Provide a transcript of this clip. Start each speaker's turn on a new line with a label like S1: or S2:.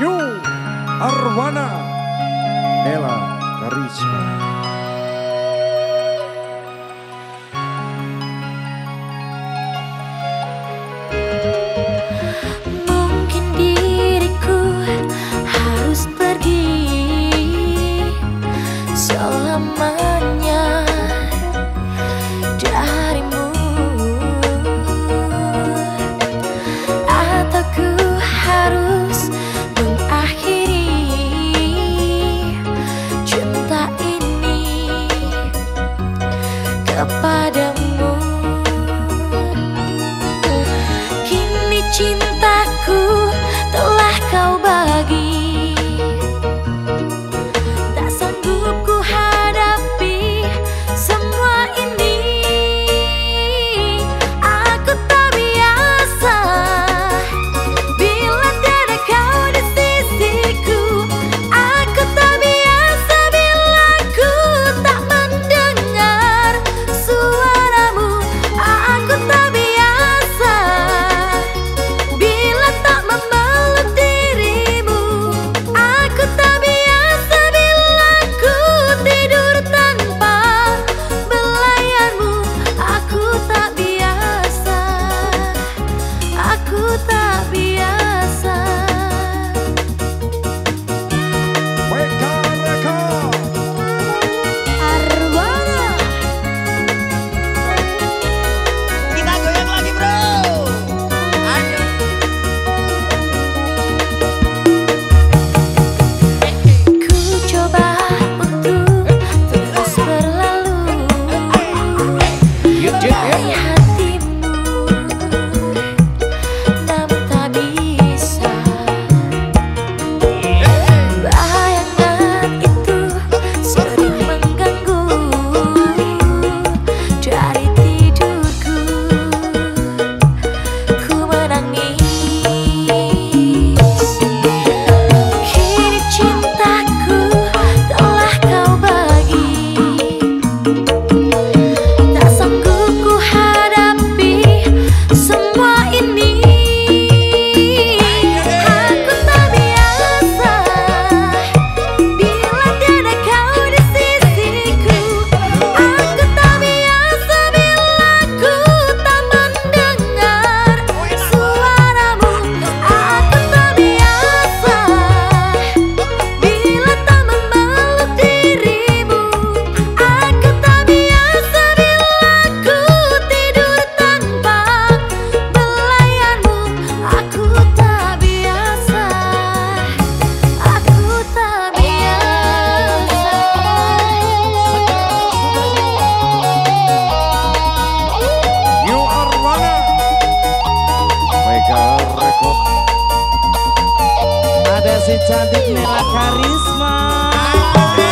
S1: You Arwana Nela Karisma.
S2: Si cantik Nela Karisma